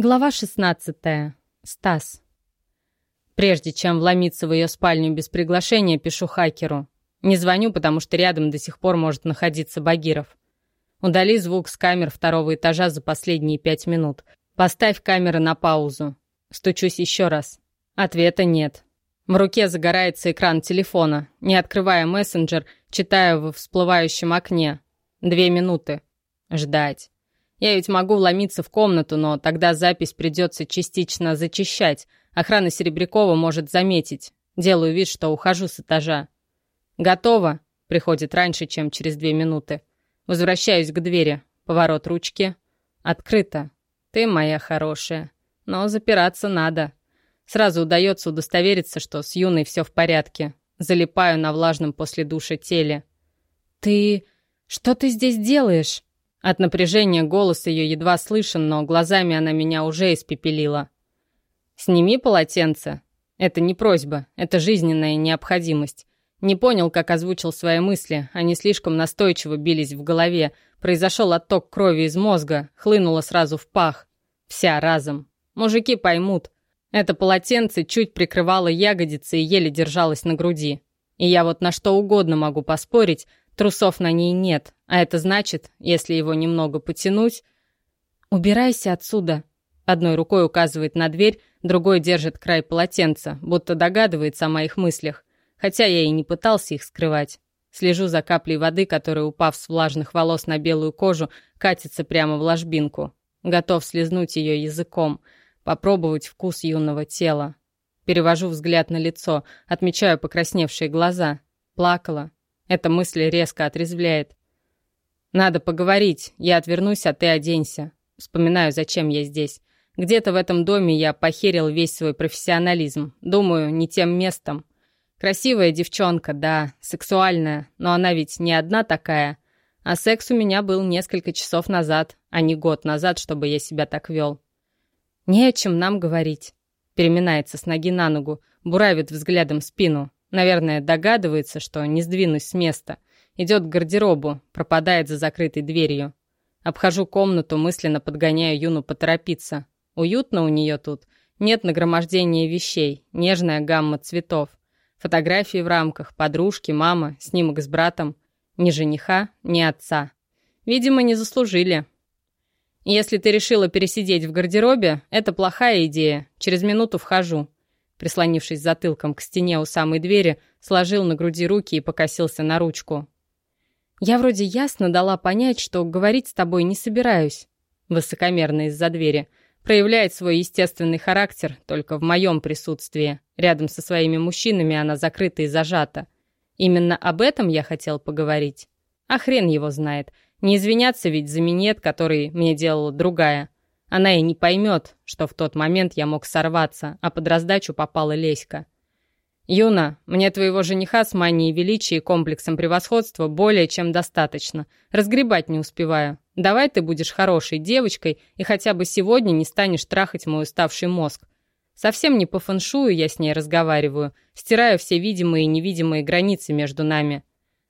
Глава 16. Стас. Прежде чем вломиться в ее спальню без приглашения, пишу хакеру. Не звоню, потому что рядом до сих пор может находиться Багиров. Удали звук с камер второго этажа за последние пять минут. Поставь камеры на паузу. Стучусь еще раз. Ответа нет. В руке загорается экран телефона. Не открывая мессенджер, читаю во всплывающем окне. Две минуты. Ждать. Я ведь могу вломиться в комнату, но тогда запись придется частично зачищать. Охрана Серебрякова может заметить. Делаю вид, что ухожу с этажа. «Готово!» — приходит раньше, чем через две минуты. Возвращаюсь к двери. Поворот ручки. Открыто. Ты моя хорошая. Но запираться надо. Сразу удается удостовериться, что с Юной все в порядке. Залипаю на влажном после душа теле. «Ты... что ты здесь делаешь?» От напряжения голос ее едва слышен, но глазами она меня уже испепелила. «Сними полотенце». Это не просьба, это жизненная необходимость. Не понял, как озвучил свои мысли, они слишком настойчиво бились в голове. Произошел отток крови из мозга, хлынуло сразу в пах. Вся разом. Мужики поймут. Это полотенце чуть прикрывало ягодицы и еле держалось на груди. И я вот на что угодно могу поспорить, Трусов на ней нет, а это значит, если его немного потянуть... «Убирайся отсюда!» Одной рукой указывает на дверь, другой держит край полотенца, будто догадывается о моих мыслях, хотя я и не пытался их скрывать. Слежу за каплей воды, которая, упав с влажных волос на белую кожу, катится прямо в ложбинку. Готов слезнуть ее языком, попробовать вкус юного тела. Перевожу взгляд на лицо, отмечаю покрасневшие глаза. Плакала, эта мысль резко отрезвляет. «Надо поговорить. Я отвернусь, а ты оденься». Вспоминаю, зачем я здесь. Где-то в этом доме я похерил весь свой профессионализм. Думаю, не тем местом. Красивая девчонка, да, сексуальная, но она ведь не одна такая. А секс у меня был несколько часов назад, а не год назад, чтобы я себя так вел. Не о чем нам говорить. Переминается с ноги на ногу, буравит взглядом спину. Наверное, догадывается, что не сдвинусь с места. Идет к гардеробу, пропадает за закрытой дверью. Обхожу комнату, мысленно подгоняя Юну поторопиться. Уютно у нее тут. Нет нагромождения вещей, нежная гамма цветов. Фотографии в рамках, подружки, мама, снимок с братом. Ни жениха, ни отца. Видимо, не заслужили. Если ты решила пересидеть в гардеробе, это плохая идея. Через минуту вхожу прислонившись затылком к стене у самой двери, сложил на груди руки и покосился на ручку. «Я вроде ясно дала понять, что говорить с тобой не собираюсь», высокомерно из-за двери, проявляет свой естественный характер только в моем присутствии. Рядом со своими мужчинами она закрыта и зажата. Именно об этом я хотел поговорить. А хрен его знает. Не извиняться ведь за минет, который мне делала другая. Она и не поймет, что в тот момент я мог сорваться, а под раздачу попала Леська. «Юна, мне твоего жениха с манией величия и комплексом превосходства более чем достаточно. Разгребать не успеваю. Давай ты будешь хорошей девочкой и хотя бы сегодня не станешь трахать мой уставший мозг. Совсем не по фэншую я с ней разговариваю, стираю все видимые и невидимые границы между нами.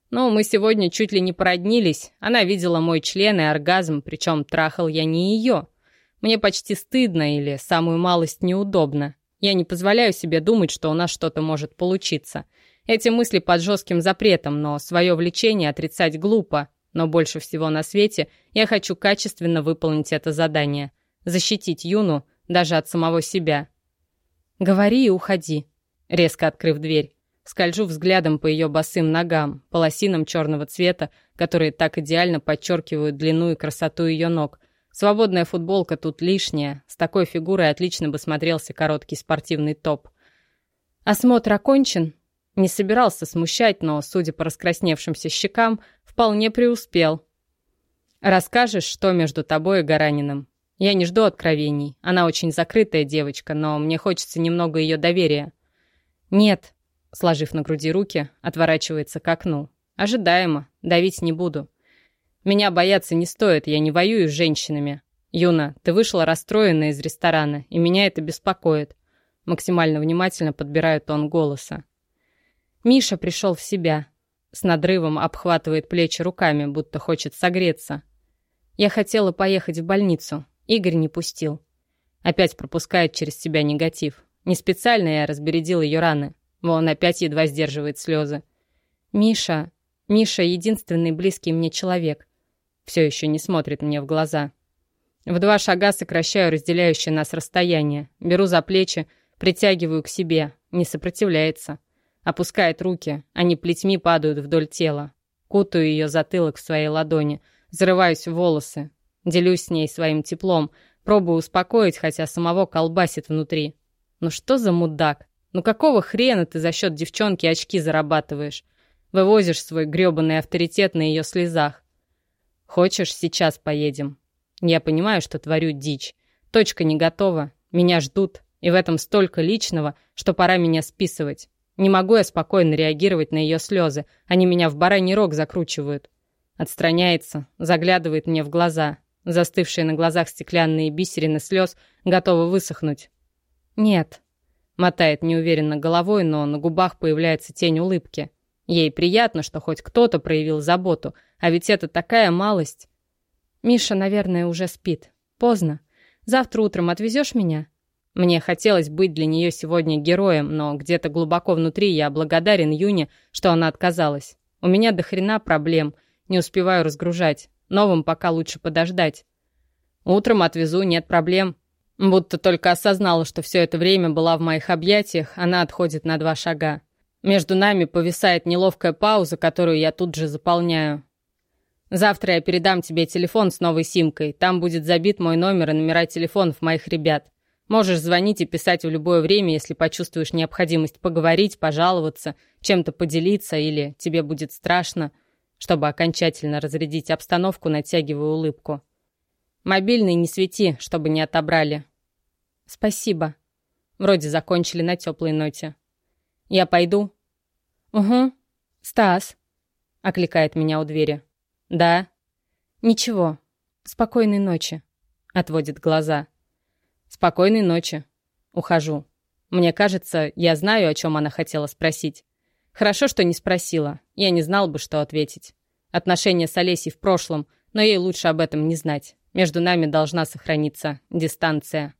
Но мы сегодня чуть ли не породнились. Она видела мой член и оргазм, причем трахал я не ее». Мне почти стыдно или самую малость неудобно. Я не позволяю себе думать, что у нас что-то может получиться. Эти мысли под жестким запретом, но свое влечение отрицать глупо. Но больше всего на свете я хочу качественно выполнить это задание. Защитить Юну даже от самого себя. «Говори и уходи», резко открыв дверь. Скольжу взглядом по ее босым ногам, полосинам черного цвета, которые так идеально подчеркивают длину и красоту ее ног, Свободная футболка тут лишняя. С такой фигурой отлично бы смотрелся короткий спортивный топ. Осмотр окончен. Не собирался смущать, но, судя по раскрасневшимся щекам, вполне преуспел. Расскажешь, что между тобой и Гараниным? Я не жду откровений. Она очень закрытая девочка, но мне хочется немного ее доверия. Нет, сложив на груди руки, отворачивается к окну. Ожидаемо, давить не буду. Меня бояться не стоит, я не воюю с женщинами. Юна, ты вышла расстроенная из ресторана, и меня это беспокоит. Максимально внимательно подбираю тон голоса. Миша пришел в себя. С надрывом обхватывает плечи руками, будто хочет согреться. Я хотела поехать в больницу. Игорь не пустил. Опять пропускает через себя негатив. Не специально я разбередил ее раны. Вон опять едва сдерживает слезы. Миша, Миша единственный близкий мне человек. Все еще не смотрит мне в глаза. В два шага сокращаю разделяющее нас расстояние. Беру за плечи, притягиваю к себе. Не сопротивляется. Опускает руки, они плетьми падают вдоль тела. Кутаю ее затылок в своей ладони. Зарываюсь в волосы. Делюсь с ней своим теплом. Пробую успокоить, хотя самого колбасит внутри. Ну что за мудак? Ну какого хрена ты за счет девчонки очки зарабатываешь? Вывозишь свой грёбаный авторитет на ее слезах. Хочешь, сейчас поедем? Я понимаю, что творю дичь. Точка не готова. Меня ждут. И в этом столько личного, что пора меня списывать. Не могу я спокойно реагировать на ее слезы. Они меня в бараний рог закручивают. Отстраняется, заглядывает мне в глаза. Застывшие на глазах стеклянные бисерины слез готовы высохнуть. «Нет», — мотает неуверенно головой, но на губах появляется тень улыбки. Ей приятно, что хоть кто-то проявил заботу, а ведь это такая малость. «Миша, наверное, уже спит. Поздно. Завтра утром отвезешь меня?» Мне хотелось быть для нее сегодня героем, но где-то глубоко внутри я благодарен Юне, что она отказалась. У меня до хрена проблем, не успеваю разгружать. Новым пока лучше подождать. Утром отвезу, нет проблем. Будто только осознала, что все это время была в моих объятиях, она отходит на два шага. Между нами повисает неловкая пауза, которую я тут же заполняю. Завтра я передам тебе телефон с новой симкой. Там будет забит мой номер и номера телефонов моих ребят. Можешь звонить и писать в любое время, если почувствуешь необходимость поговорить, пожаловаться, чем-то поделиться или тебе будет страшно. Чтобы окончательно разрядить обстановку, натягиваю улыбку. Мобильный не свети, чтобы не отобрали. Спасибо. Вроде закончили на теплой ноте. Я пойду? Угу. Стас. Окликает меня у двери. Да. Ничего. Спокойной ночи. Отводит глаза. Спокойной ночи. Ухожу. Мне кажется, я знаю, о чем она хотела спросить. Хорошо, что не спросила. Я не знал бы, что ответить. Отношения с Олесей в прошлом, но ей лучше об этом не знать. Между нами должна сохраниться дистанция.